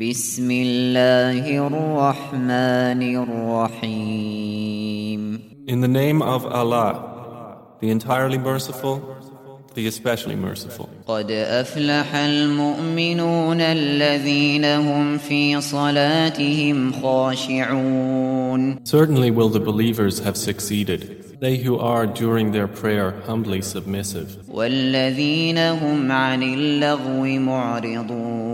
بسم الله الرحمن الرحيم In the name of Allah, the entirely merciful, the especially merciful. قد أفلح المؤمنون الذين هم في صلاتهم خاشعون Certainly will the believers have succeeded, they who are during their prayer humbly submissive, والذين هم عن اللغو معرضون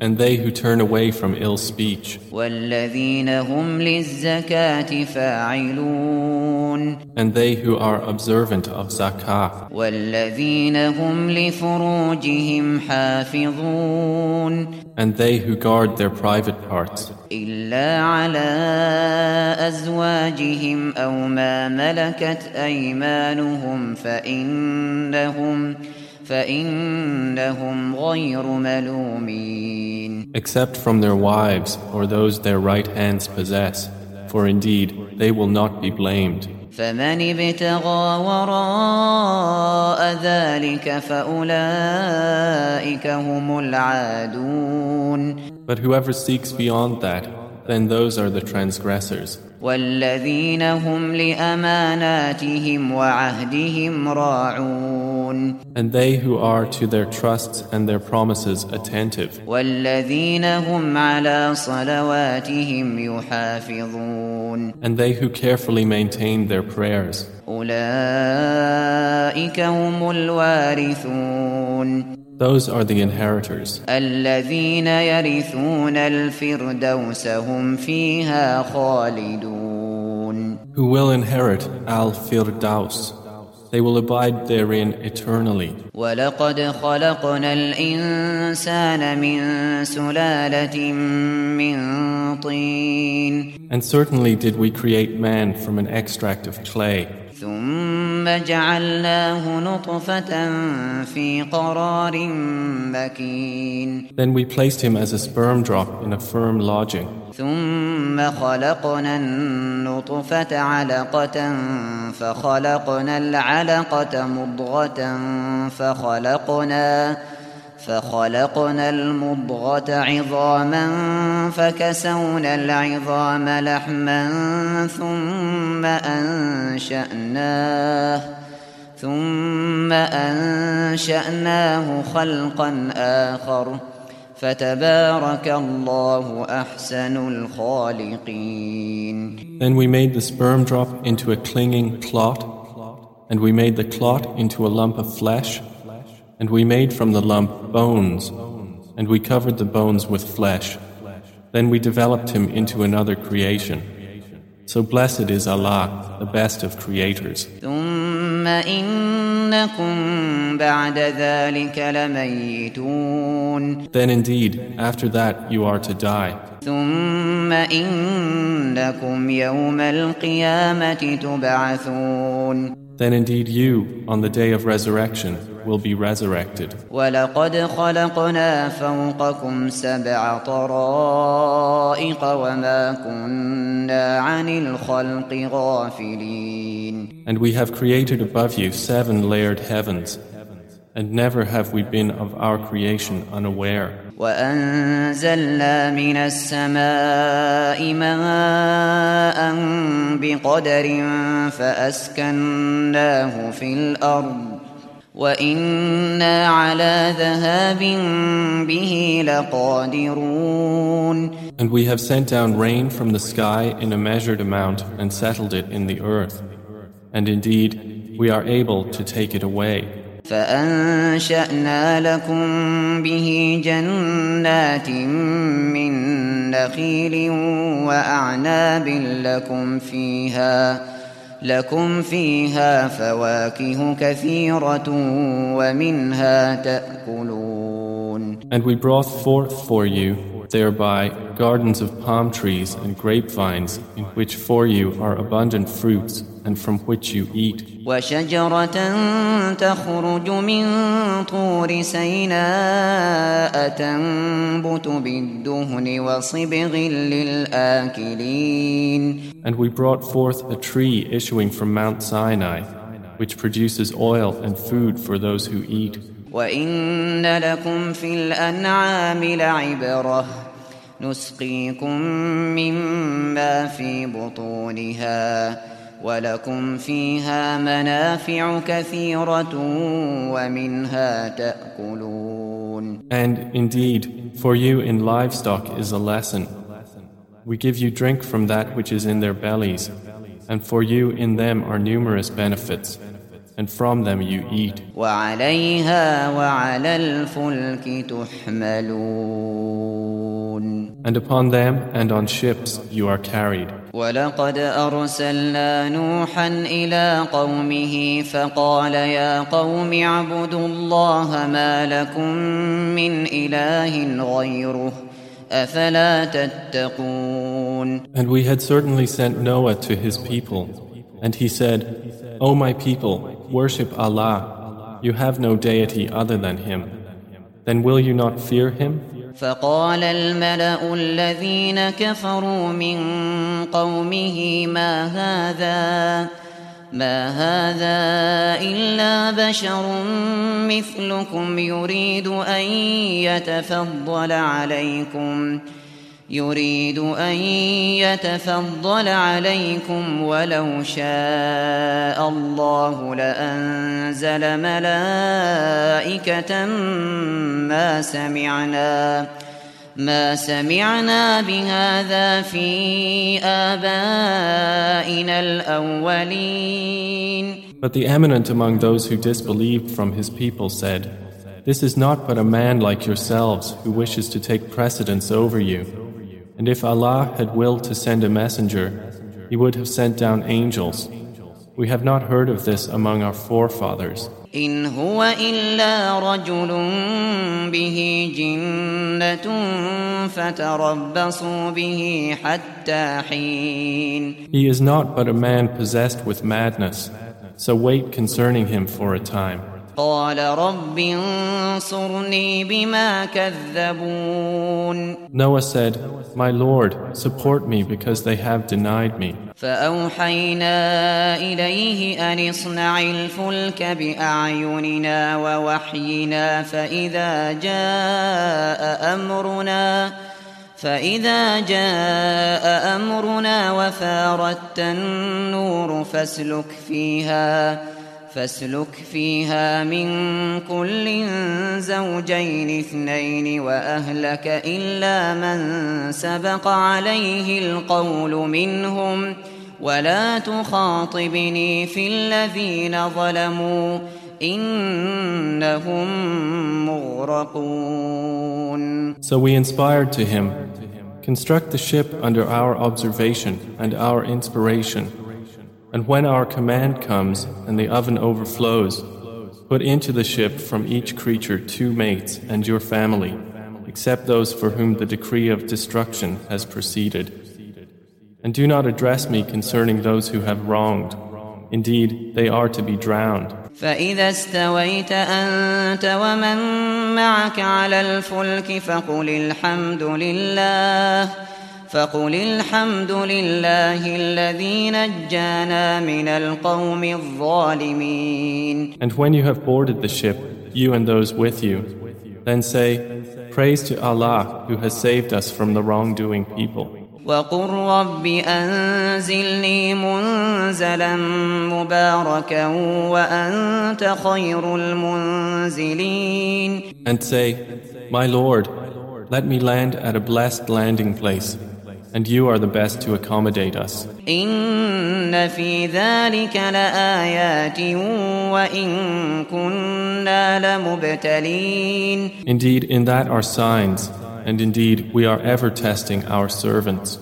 and they who turn away from ill speech, والذين هم للزكاة فاعلون and they who are observant of zakah, والذين هم لفروجهم حافظون and they who guard their private parts, إلا على أزواجهم أو ما ملكت أيمانهم فإنهم فإنهم غير ملومين except from their wives or those their right hands possess, for indeed they will not be blamed. فمن ابتغى وراء ذلك فأولئك هم العادون But whoever seeks beyond that, then those are the transgressors. And they who are to their trusts and their promises attentive. And they who carefully maintain their prayers. those are the inheritors, الذين يرثون الفردوس هم فيها خالدون who will inherit Al Firdaus. They will abide therein eternally. ولقد خلقنا الإنسان من سلالة من طين And certainly did we create man from an extract of clay, ثم جعلناه نطفة في قرار مكين then we placed him as a sperm drop in a firm lodging. ثم خلقنا النطفة علقة فخلقنا العلقة مضغة فخلقنا فخلقنا المضغة عظاما فكسونا العظام لحما ثم أنشأناه ثم أنشأناه خلقا آخر. فتبارك الله أحسن الخالقين. Then we made the sperm drop into a clinging clot, and we made the clot into a lump of flesh, And we made from the lump bones, and we covered the bones with flesh. Then we developed him into another creation. So blessed is Allah, the best of creators. Then indeed, after that you are to die ثم إنكم يوم القيامة تبعثون Then indeed you, on the day of resurrection, will be resurrected. ولقد خلقنا فوقكم سبع طرائق وما كنا عن الخلق غافلين And we have created above you seven layered heavens, and never have we been of our creation unaware. وأنزلنا من السماء ماء بقدر فأسكناه في الأرض وإنا على ذهاب به لقادرون And we have sent down rain from the sky in a measured amount and settled it in the earth. And indeed, we are able to take it away. فأنشأنا لكم به جنات من نخيل وأعناب لكم فيها لكم فيها فواكه كثيرة ومنها تأكلون. And we brought forth for you thereby gardens of palm trees and grapevines, in which for you are abundant fruits, and from which you eat. وشجرة تخرج من طور سيناء تنبت بالدهن وصبغ للآكلين And we brought forth a tree issuing from Mount Sinai, which produces oil and food for those who eat. وإن لكم في الأنعام لعبرة نسقيكم مما في بطونها ولكم فيها منافع كثيرة ومنها تأكلون And indeed, for you in livestock is a lesson. We give you drink from that which is in their bellies, and for you in them are numerous benefits. and from them you eat. And upon them and on ships you are carried. ولقد أرسلنا نوحا إلى قومه فقال يا قوم اعبدوا الله ما لكم من إله غيره أفلا تتقون And we had certainly sent Noah to his people, and he said, O my people, worship Allah. You have no deity other than Him. Then will you not fear Him? فقال الملأ الذين كفروا من قومه ما هذا ما هذا إلا بشر مثلكم يريد أن يتفضل عليكم ۖ يريد أن يتفضل عليكم ولو شاء الله لأنزل ملائكة ما سمعنا ما سمعنا بهذا في آبائنا الأولين But the eminent among those who disbelieved from his people said, This is not but a man like yourselves who wishes to take precedence over you. And if Allah had willed to send a messenger, He would have sent down angels. We have not heard of this among our forefathers. إن هو إلا رجل به جنة فتربصوا به حتى حين. He is not but a man possessed with madness, so wait concerning him for a time. قال رب انصرني بما كذبون Noah said, My Lord, support me because they have denied me. فأوحينا إليه أن اصنع الفلك بأعيننا ووحينا فإذا جاء أمرنا فإذا جاء أمرنا وفارت النور فاسلك فيها فاسلك فيها من كل زوجين اثنين وأهلك إلا من سبق عليه القول منهم. ولا تخاطبني في الذين ظلموا إنهم مغرقون. So we inspired to him, construct the ship under our observation and our inspiration. And when our command comes and the oven overflows, put into the ship from each creature two mates and your family, except those for whom the decree of destruction has proceeded. And do not address me concerning those who have wronged. Indeed, they are to be drowned. فإذا استويت أنت ومن معك على الفلك فقل الحمد لله فقل الحمد لله الذي نجانا من القوم الظالمين And when you have boarded the ship, you and those with you, then say, Praise to Allah who has saved us from the wrongdoing people. وقل رب أنزلني منزلا مباركا وأنت خير المنزلين And say, My Lord, let me land at a blessed landing place and you are the best to accommodate us. Indeed, in that are signs, and indeed, we are ever testing our servants.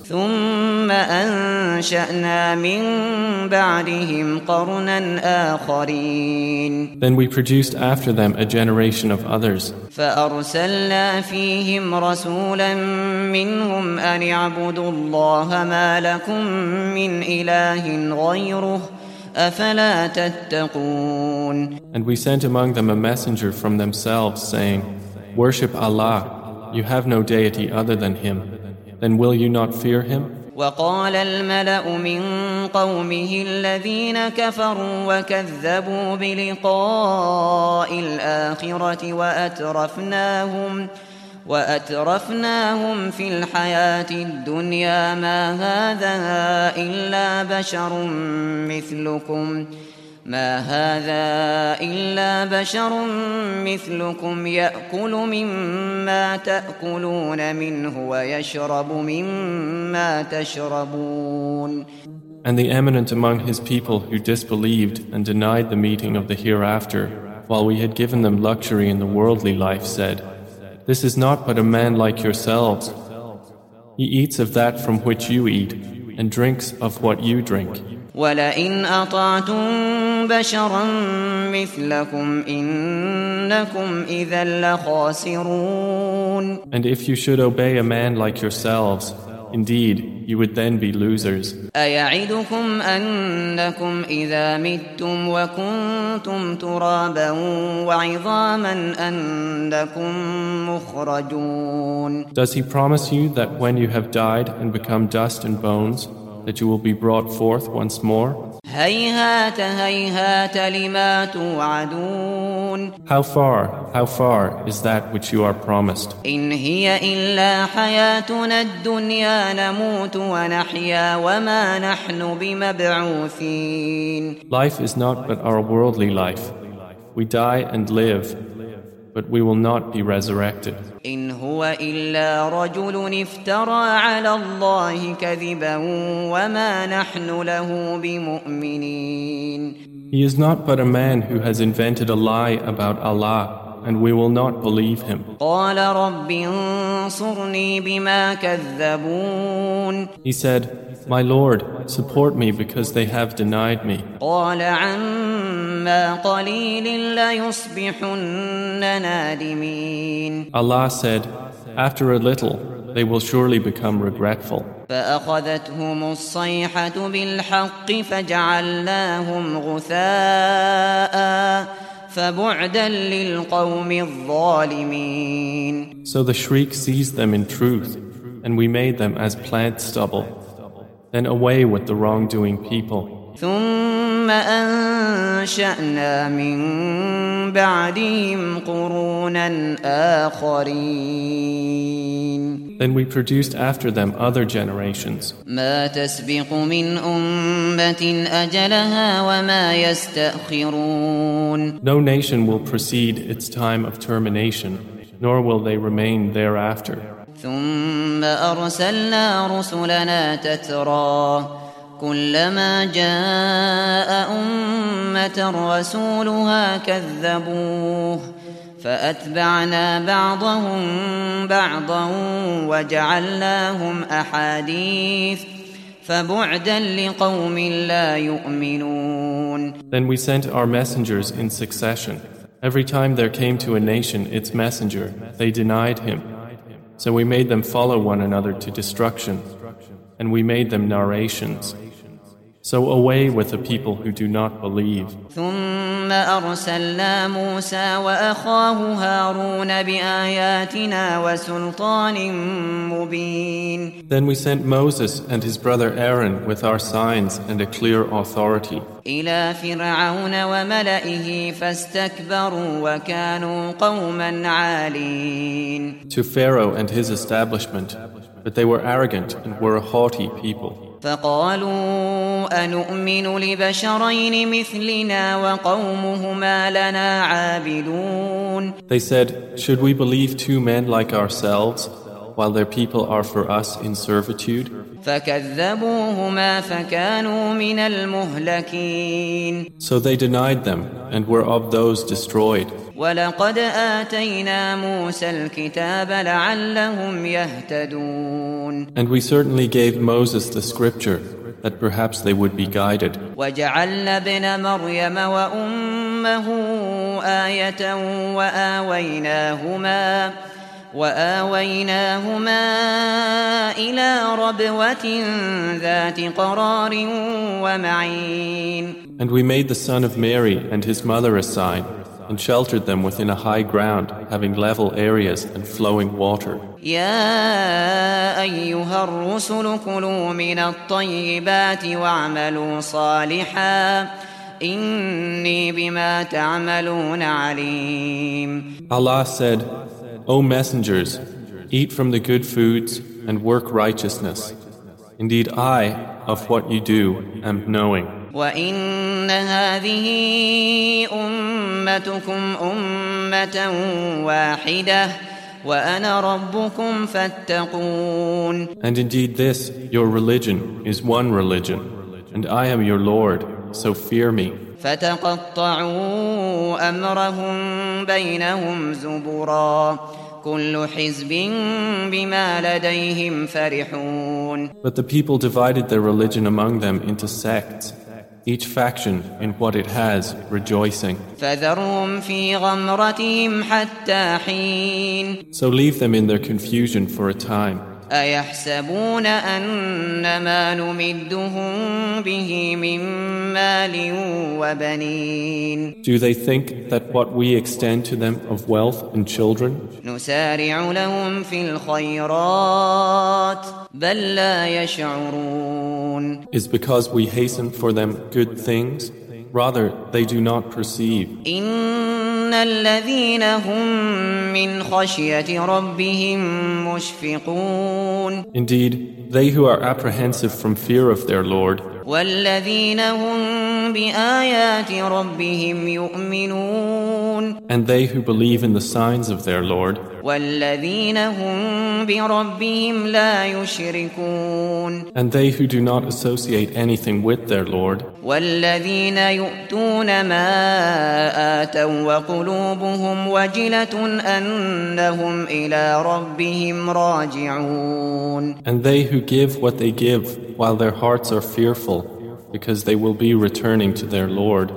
Then we produced after them a generation of others. فأرسلنا فيهم رسولا منهم أن اعبدوا الله ما لكم من إله غيره أفلا تتقون And we sent among them a messenger from themselves saying, Worship Allah you have no deity other than Him. Then will you not fear Him? وقال الملأ من قومه الذين كفروا وكذبوا بلقاء الآخرة وأترفناهم وأترفناهم في الحياة الدنيا ما هذا إلا بشر مثلكم ما هذا إلا بشر مثلكم يأكل مما تأكلون منه ويشرب مما تشربون And the eminent among his people who disbelieved and denied the meeting of the hereafter, while we had given them luxury in the worldly life, said, This is not but a man like yourselves. He eats of that from which you eat, and drinks of what you drink. ولئن أطعتم بشرا مثلكم إنكم إذا لخاسرون And if you should obey a man like yourselves, Indeed, you would then be losers. أيعدكم أنكم إذا متم وكنتم ترابا وعظاما أنكم مخرجون Does he promise you that when you have died and become dust and bones, that you will be brought forth once more? هيهات هيهات لما توعدون How far, how far is that which you are promised? إن هي إلا حياتنا الدنيا نموت ونحيا وما نحن بمبعوثين Life is not but our worldly life. We die and live, but we will not be resurrected. إن هو إلا رجل افترى على الله كذبا وما نحن له بمؤمنين He is not but a man who has invented a lie about Allah, and we will not believe him. قال رب انصرني بما كذبون He said, My Lord, support me because they have denied me. قال عما قليل ليصبحن نادمين Allah said, After a little, they will surely become regretful. فأخذتهم الصيحة بالحق فجعلناهم غثاء فبعدا للقوم الظالمين So the shriek seized them in truth, and we made them as plant stubble. Then away with the wrongdoing people. Then we produced after them other generations. No nation will precede its time of termination, nor will they remain thereafter. ثم أرسلنا رسلنا تترى كلما جاء أمة رسولها كذبوه فأتبعنا بعضهم بعضا وجعلناهم أحاديث فبعدا لقوم لا يؤمنون Then we sent our messengers in succession. Every time there came to a nation its messenger, they denied him. So we made them follow one another to destruction, and we made them narrations. So away with the people who do not believe. ثم أرسلنا موسى وأخاه هارون بآياتنا وسلطان مبين Then we sent Moses and his brother Aaron with our signs and a clear authority إلى فرعون وملئه فاستكبروا وكانوا قوما عالين to Pharaoh and his establishment, but they were arrogant and were a haughty people. فقالوا أنؤمن لبشرين مثلنا وقومهما لنا عابدون They said, Should we believe two men like ourselves, while their people are for us in servitude? فكذبوهما فكانوا من المهلكين So they denied them and were of those destroyed. ولقد آتينا موسى الكتاب لعلهم يهتدون And we certainly gave Moses the scripture that perhaps they would be guided. وجعلنا ابن مريم وأمه آية وآويناهما وآويناهما إلى ربوة ذات قرار ومعين And we made the son of Mary and his mother a sign and sheltered them within a high ground having level areas and flowing water. يا أيها الرسل كلوا من الطيبات واعملوا صالحا إني بما تعملون عليم Allah said, O messengers, eat from the good foods and work righteousness. Indeed, I, of what you do, am knowing. وإن هذه أمتكم أمة واحدة وأنا ربكم فاتقون And indeed, this, your religion, is one religion, and I am your Lord, so fear me. فتقطعوا أمرهم بينهم زبرا كل حزب بما لديهم فرحون But the people divided their religion among them into sects, each faction in what it has rejoicing. So leave them in their confusion for a time. أيحسبون أن ما نمدهم به من مال وبنين Do they think that what we extend to them of wealth and children نسارع لهم في الخيرات بل لا يشعرون is because we hasten for them good things? Rather, they do not perceive. إن الذين هم من خشية ربهم مشفقون Indeed, they who are apprehensive from fear of their Lord والذين هم بآيات ربهم يؤمنون and they who believe in the signs of their Lord والذين هم بربهم لا يشركون and they who do not associate anything with their Lord والذين يؤتون ما آتوا وقلوبهم وجلة أنهم إلى ربهم راجعون and they who give what they give while their hearts are fearful because they will be returning to their Lord.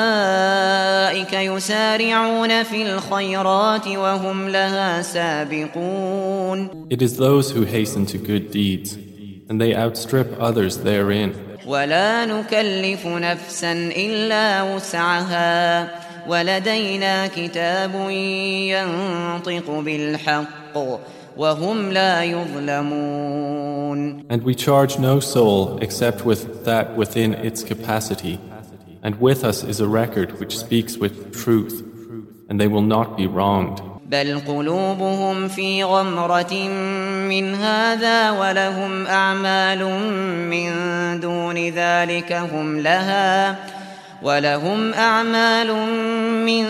أولئك يسارعون في الخيرات وهم لها سابقون It is those who hasten to good deeds, and they outstrip others therein. ولا نكلف نفسا إلا وسعها ولدينا كتاب ينطق بالحق وهم لا يظلمون And we charge no soul except with that within its capacity. And with us is a record which speaks with truth, and they will not be wronged. بل قلوبهم في غمرة من هذا ولهم أعمال من دون ذلك هم لها ولهم أعمال من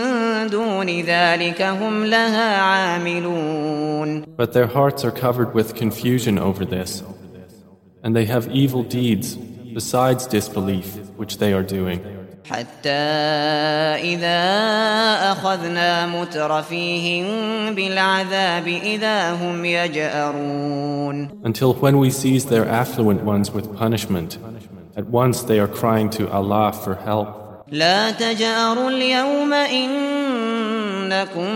دون ذلك هم لها عاملون But their hearts are covered with confusion over this, and they have evil deeds besides disbelief which they are doing. حتى إذا أخذنا مترفيهم بالعذاب إذا هم يجأرون Until when we seize their affluent ones with punishment, at once they are crying to Allah for help. لا تجأروا اليوم إنكم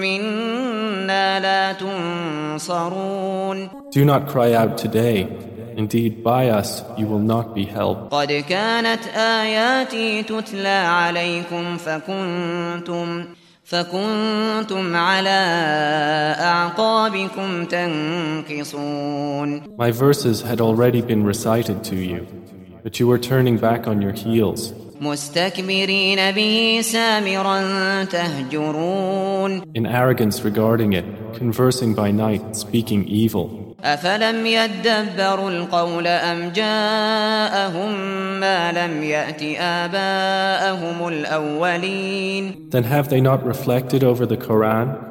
منا لا تنصرون Do not cry out today. Indeed, by us you will not be helped. قد كانت آياتي تتلى عليكم فكنتم فكنتم على أعقابكم تنكصون My verses had already been recited to you, but you were turning back on your heels. مستكبرين به سامرا تهجرون In arrogance regarding it, conversing by night, speaking evil. أفلم يدبروا القول أم جاءهم ما لم يأت آباءهم الأولين Then have they not reflected over the Quran?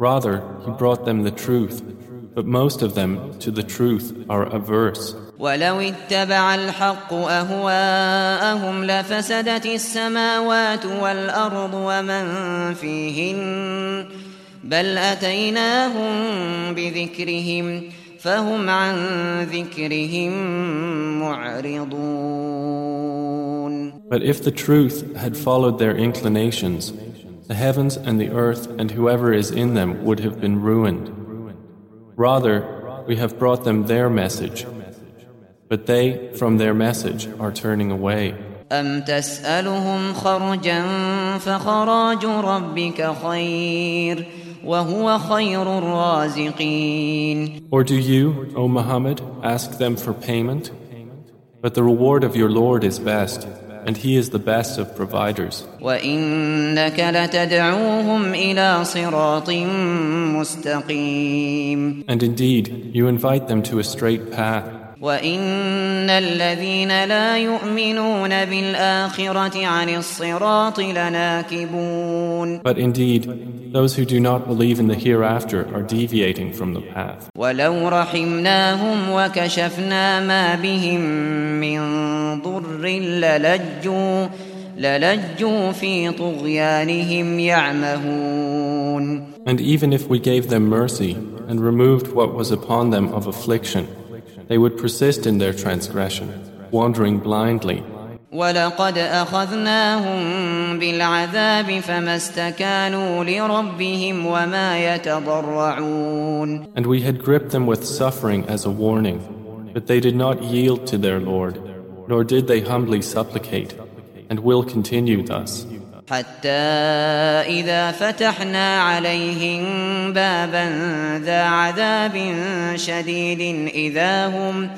Rather, he brought them the truth, but most of them to the truth are averse. ولو اتبع الحق أهواءهم لفسدت السماوات والأرض ومن فيهن بل أتيناهم بذكرهم فهم عن ذكرهم معرضون But if the truth had followed their inclinations, the heavens and the earth and whoever is in them would have been ruined. Rather, we have brought them their message, but they, from their message, are turning away. أم تسألهم خرجا فخراج ربك خير وهو خير الرازقين Or do you, O Muhammad, ask them for payment? But the reward of your Lord is best, and He is the best of providers. And indeed, you invite them to a straight path. وإن الذين لا يؤمنون بالآخرة عن الصراط لناكبون But indeed, those who do not believe in the hereafter are deviating from the path. ولو رحمناهم وكشفنا ما بهم من ضر للجوا للجوا في طغيانهم يعمهون And even if we gave them mercy and removed what was upon them of affliction, they would persist in their transgression, wandering blindly. ولقد أخذناهم بالعذاب فما استكانوا لربهم وما يتضرعون And we had gripped them with suffering as a warning, but they did not yield to their Lord, nor did they humbly supplicate, and will continue thus. حتى إذا فتحنا عليهم بابا ذا عذاب شديد إذا هم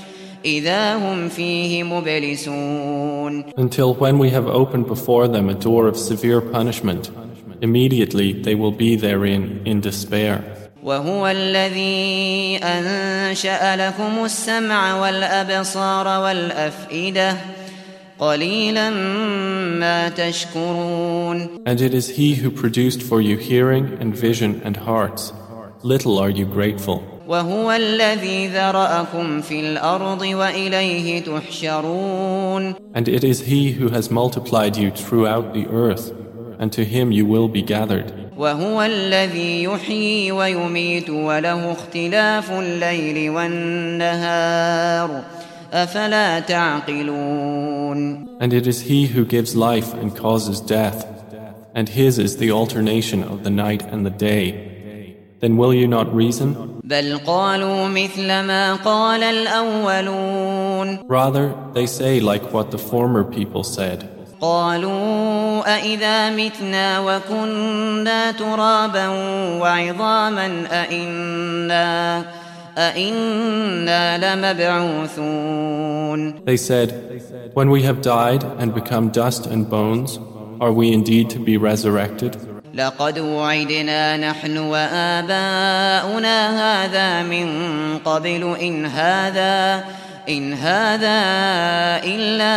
إذا هم فيه مبلسون Until when we have opened before them a door of severe punishment, immediately they will be therein in despair. وهو الذي أنشأ لكم السمع والأبصار والأفئدة And it is He who produced for you hearing and vision and hearts. Little are you grateful. وهو الذي ذرأكم في الأرض وإليه تحشرون And it is He who has multiplied you throughout the earth, and to Him you will be gathered. وهو الذي يحيي ويميت وله اختلاف الليل والنهار أفلا تعقلون And it is He who gives life and causes death, and His is the alternation of the night and the day. Then will you not reason? بل قالوا مثل ما قال الأولون Rather, they say like what the former people said. قالوا أإذا متنا وكنا ترابا وعظاما أإنا أإنا لمبعوثون They said, When we have died and become dust and bones, are we indeed to be resurrected? لقد وعدنا نحن وآباؤنا هذا من قبل إن هذا إن هذا إلا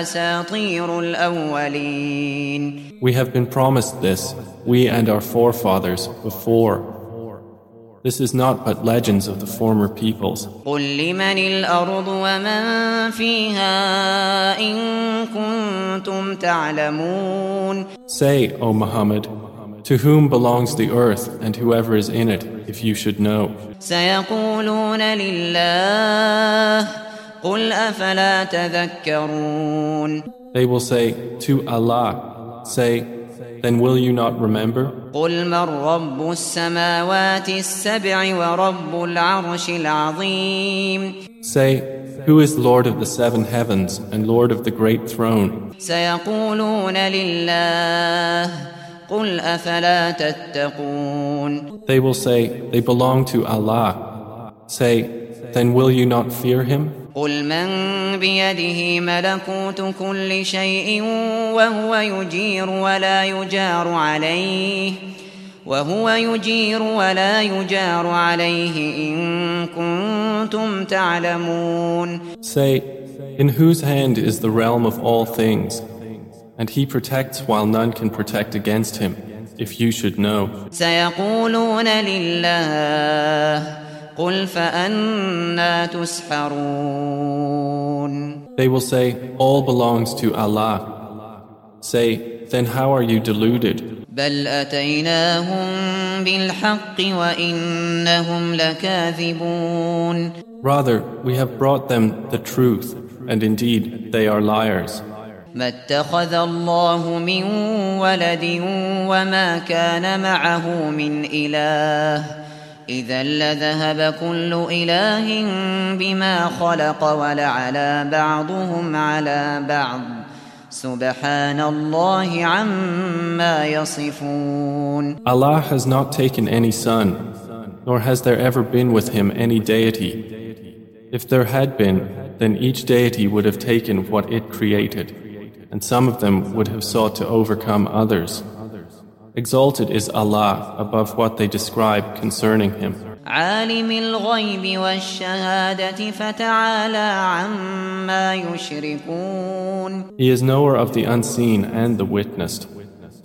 أساطير الأولين We have been promised this, we and our forefathers, before. This is not but legends of the former peoples. قل لمن الأرض ومن فيها إن كنتم تعلمون Say, O Muhammad, to whom belongs the earth and whoever is in it, if you should know? سيقولون لله قل أفلا تذكرون They will say, To Allah. Say, Then will you not remember? قل من رب السماوات السبع ورب العرش العظيم Say, Who is Lord of the seven heavens and Lord of the great throne? سيقولون لله قل أفلا تتقون They will say, They belong to Allah. Say, Then will you not fear Him? قل من بيده ملكوت كل شيء وهو يجير ولا يجار عليه وهو يجير ولا يجار عليه إن كنتم تعلمون Say, In whose hand is the realm of all things? And He protects while none can protect against Him, if you should know. سيقولون لله قل فأنا تسحرون They will say, All belongs to Allah. Say, Then how are you deluded? بل أتيناهم بالحق وإنهم لكاذبون Rather, we have brought them the truth, and indeed they are liars. ما اتخذ الله من ولد وما كان معه من إله إذا لذهب كل إله بما خلق ولعلى بعضهم على بعض سبحان الله عما يصفون Allah has not taken any son, nor has there ever been with him any deity. If there had been, then each deity would have taken what it created, and some of them would have sought to overcome others. Exalted is Allah above what they describe concerning Him. عالم الغيب والشهادة فتعالى عما يشركون He is knower of the unseen and the witnessed.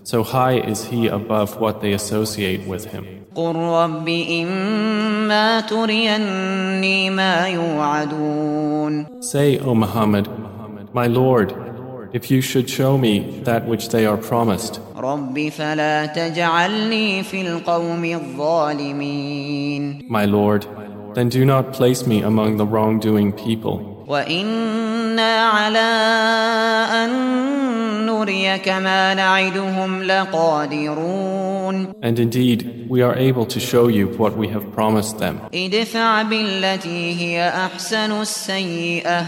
So high is He above what they associate with Him. قل رب إما تريني ما يوعدون Say, O Muhammad, My Lord, if you should show me that which they are promised, رب فلا تجعلني في القوم الظالمين my Lord, then do not place me among the wrongdoing people. وإنا على أن نريك ما نعدهم لقادرون And indeed, we are able to show you what we have promised them. ادفع بالتي هي أحسن السيئة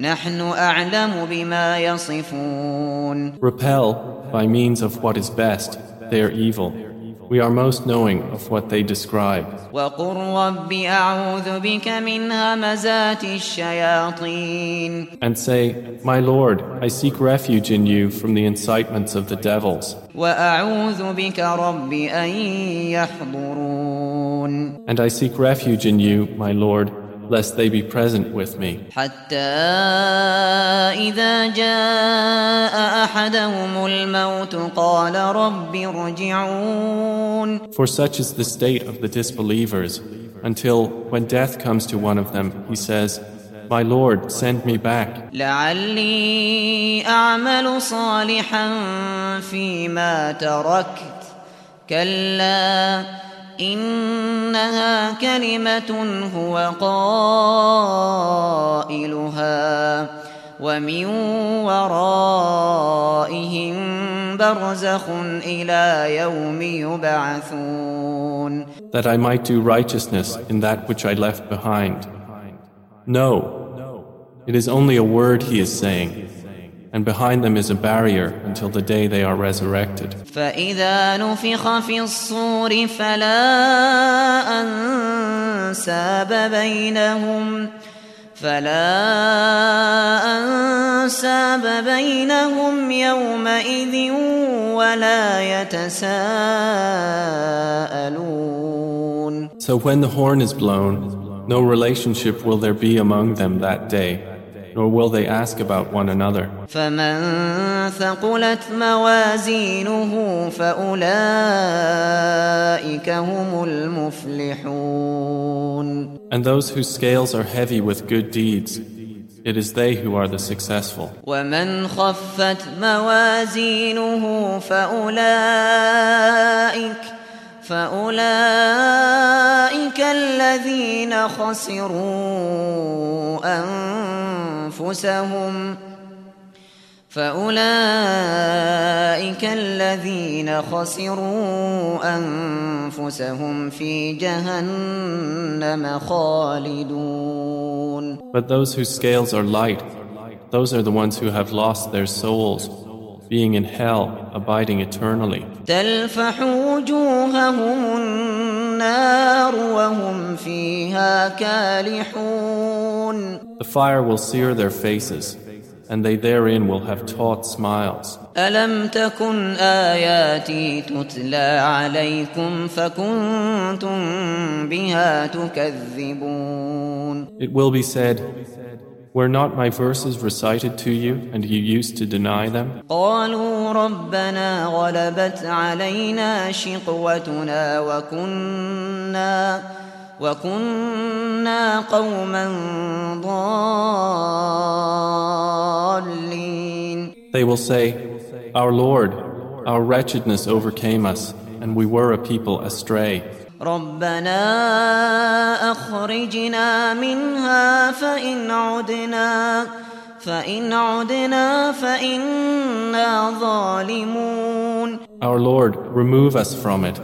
نحن أعلم بما يصفون Repel by means of what is best their evil. We are most knowing of what they describe. وقل رب أعوذ بك من همزات الشياطين And say, My Lord, I seek refuge in you from the incitements of the devils. وأعوذ بك رب أن يحضرون And I seek refuge in you, my Lord, lest they be present with me. حتى إذا جاء أحدهم الموت قال رب ارجعون For such is the state of the disbelievers, until when death comes to one of them, he says, My Lord, send me back, لعلي أعمل صالحا فيما تركت كلا إنها كلمة هو قائلها ومن ورائهم برزخ إلى يوم يبعثون that I might do righteousness in that which I left behind. No, it is only a word he is saying, and behind them is a barrier until the day they are resurrected. فإذا نفخ في الصور فلا أنساب بينهم فلا أنساب بينهم يومئذ ولا يتساءلون So when the horn is blown, no relationship will there be among them that day, nor will they ask about one another. فمن ثقلت موازينه فأولئك هم المفلحون And those whose scales are heavy with good deeds, it is they who are the successful. ومن خفت موازينه فأولئك فأولئك الذين خسروا أنفسهم فأولئك الذين خسروا أنفسهم في جهنم خالدون But those whose scales are light, those are the ones who have lost their souls, being in hell, abiding eternally. تلفح وجوههم النار وهم فيها كالحون The fire will sear their faces, and they therein will have taut smiles. ألم تكن آياتي تتلى عليكم فكنتم بها تكذبون It will be said, Were not my verses recited to you, and you used to deny them? قالوا ربنا غلبت علينا شقوتنا وكنا وكنا قوما ضالين They will say, Our Lord, our wretchedness overcame us, and we were a people astray. ربنا أخرجنا منها فإن عدنا فإن عدنا فإنا ظالمون Our Lord, remove us from it.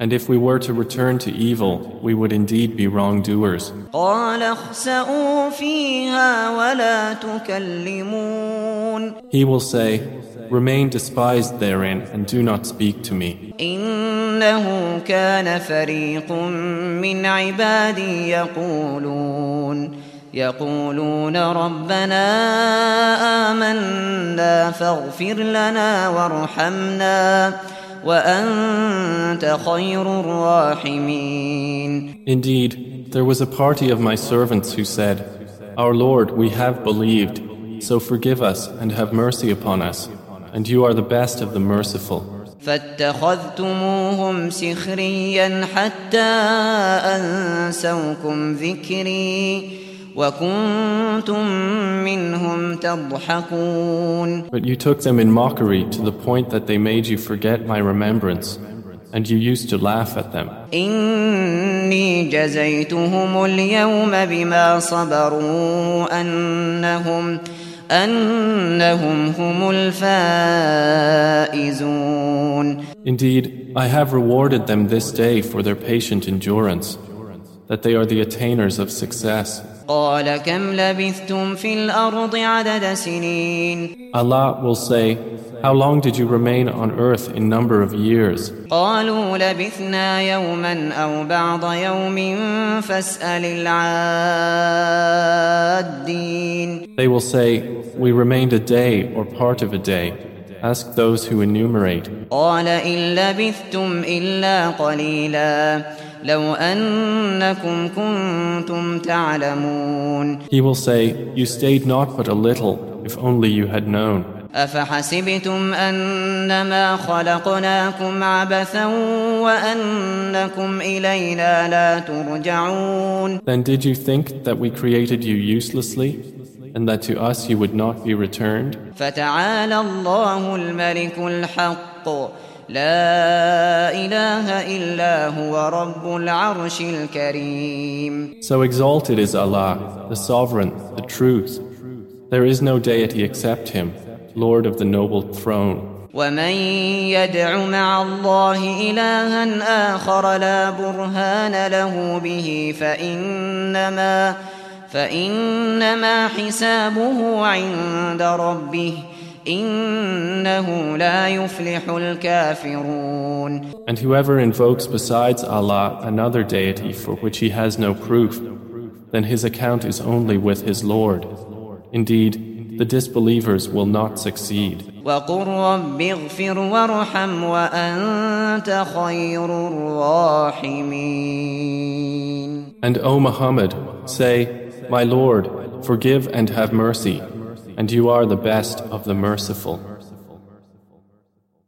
And if we were to return to evil, we would indeed be wrongdoers. قال اخسأوا فيها ولا تكلمون He will say, Remain despised therein and do not speak to me. إنه كان فريق من عبادي يقولون يقولون ربنا آمنا فاغفر لنا وارحمنا وأنت خير الراحمين Indeed, there was a party of my servants who said, Our Lord, we have believed, so forgive us and have mercy upon us, and you are the best of the merciful. فاتخذتموهم سخريا حتى أنسوكم ذكري وكنتم منهم تضحكون But you took them in mockery to the point that they made you forget my remembrance, and you used to laugh at them. إني جزيتهم اليوم بما صبروا أنهم أنهم هم الفائزون Indeed, I have rewarded them this day for their patient endurance, that they are the attainers of success. قال كم لبثتم في الأرض عدد سنين Allah will say, How long did you remain on earth in number of years? قالوا لبثنا يوما أو بعض يوم فاسأل العادين They will say, We remained a day or part of a day. Ask those who enumerate. قال إن لبثتم إلا قليلا لو أنكم كنتم تعلمون He will say, You stayed not but a little, if only you had known. أفحسبتم أنما خلقناكم عبثا وأنكم إلينا لا ترجعون Then did you think that we created you uselessly, and that to us you would not be returned? فتعالى الله الملك الحق لا إله إلا هو رب العرش الكريم So exalted is Allah, the Sovereign, the Truth. There is no deity except Him, Lord of the noble throne. ومن يدع مع الله إلها آخر لا برهان له به فإنما فإنما حسابه عند ربه And whoever invokes besides Allah another deity for which he has no proof, then his account is only with his Lord. Indeed, the disbelievers will not succeed. And O Muhammad, say, My Lord, forgive and have mercy and you are the best of the merciful.